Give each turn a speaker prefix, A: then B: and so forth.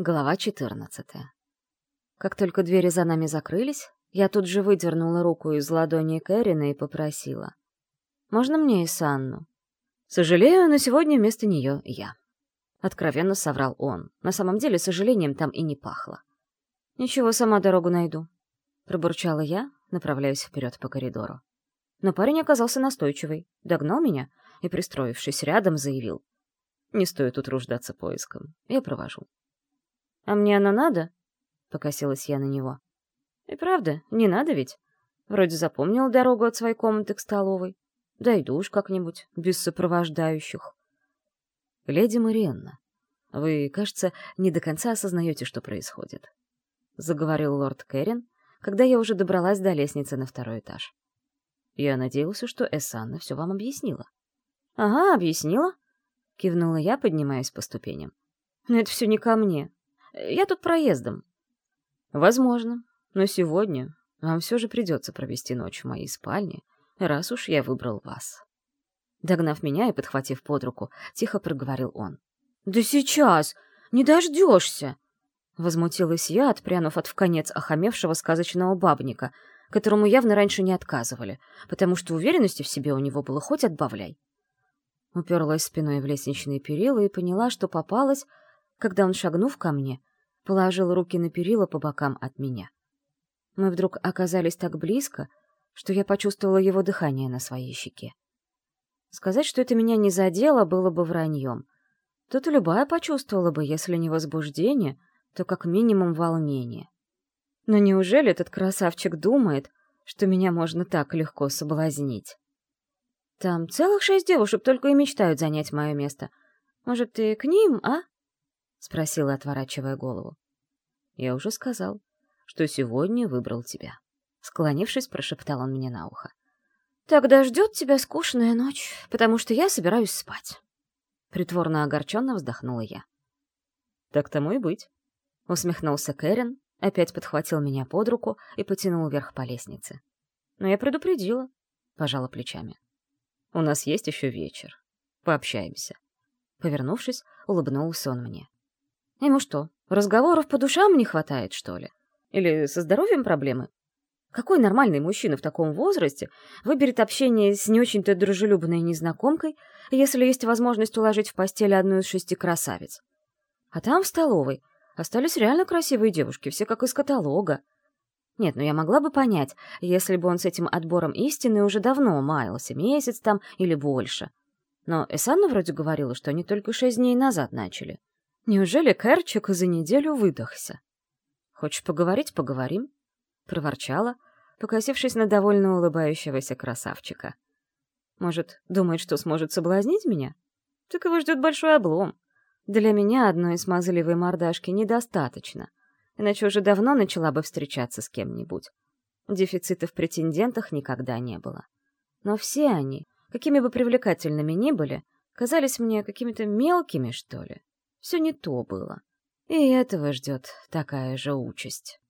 A: Глава 14. Как только двери за нами закрылись, я тут же выдернула руку из ладони Кэрина и попросила. «Можно мне и Санну?» «Сожалею, но сегодня вместо нее я». Откровенно соврал он. На самом деле, сожалением там и не пахло. «Ничего, сама дорогу найду», — пробурчала я, направляясь вперед по коридору. Но парень оказался настойчивый, догнал меня и, пристроившись рядом, заявил. «Не стоит утруждаться поиском, я провожу». «А мне оно надо?» — покосилась я на него. «И правда, не надо ведь? Вроде запомнил дорогу от своей комнаты к столовой. Дойду уж как-нибудь, без сопровождающих». «Леди Мариенна, вы, кажется, не до конца осознаете, что происходит», — заговорил лорд Кэрин, когда я уже добралась до лестницы на второй этаж. «Я надеялся, что Эссанна все вам объяснила». «Ага, объяснила», — кивнула я, поднимаясь по ступеням. «Но это все не ко мне. Я тут проездом. Возможно, но сегодня вам все же придется провести ночь в моей спальне, раз уж я выбрал вас. Догнав меня и подхватив под руку, тихо проговорил он. «Да сейчас! Не дождешься!» Возмутилась я, отпрянув от вконец охамевшего сказочного бабника, которому явно раньше не отказывали, потому что уверенности в себе у него было хоть отбавляй. Уперлась спиной в лестничные перила и поняла, что попалась, когда он, шагнув ко мне, положил руки на перила по бокам от меня. Мы вдруг оказались так близко, что я почувствовала его дыхание на своей щеке. Сказать, что это меня не задело, было бы враньем. Тут любая почувствовала бы, если не возбуждение, то как минимум волнение. Но неужели этот красавчик думает, что меня можно так легко соблазнить? Там целых шесть девушек только и мечтают занять мое место. Может, ты к ним, а? — спросила, отворачивая голову. «Я уже сказал, что сегодня выбрал тебя». Склонившись, прошептал он мне на ухо. «Тогда ждет тебя скучная ночь, потому что я собираюсь спать». Притворно огорченно вздохнула я. «Так тому и быть», — усмехнулся Кэрин, опять подхватил меня под руку и потянул вверх по лестнице. «Но я предупредила», — пожала плечами. «У нас есть еще вечер. Пообщаемся». Повернувшись, улыбнулся он мне. Ему что, разговоров по душам не хватает, что ли? Или со здоровьем проблемы? Какой нормальный мужчина в таком возрасте выберет общение с не очень-то дружелюбной незнакомкой, если есть возможность уложить в постель одну из шести красавиц? А там, в столовой, остались реально красивые девушки, все как из каталога. Нет, ну я могла бы понять, если бы он с этим отбором истины уже давно маялся, месяц там или больше. Но Эсанна вроде говорила, что они только шесть дней назад начали. Неужели Кэрчик за неделю выдохся? Хочешь поговорить — поговорим, — проворчала, покосившись на довольно улыбающегося красавчика. Может, думает, что сможет соблазнить меня? Так его ждет большой облом. Для меня одной смазливой мордашки недостаточно, иначе уже давно начала бы встречаться с кем-нибудь. Дефицита в претендентах никогда не было. Но все они, какими бы привлекательными ни были, казались мне какими-то мелкими, что ли. Все не то было. И этого ждет такая же участь.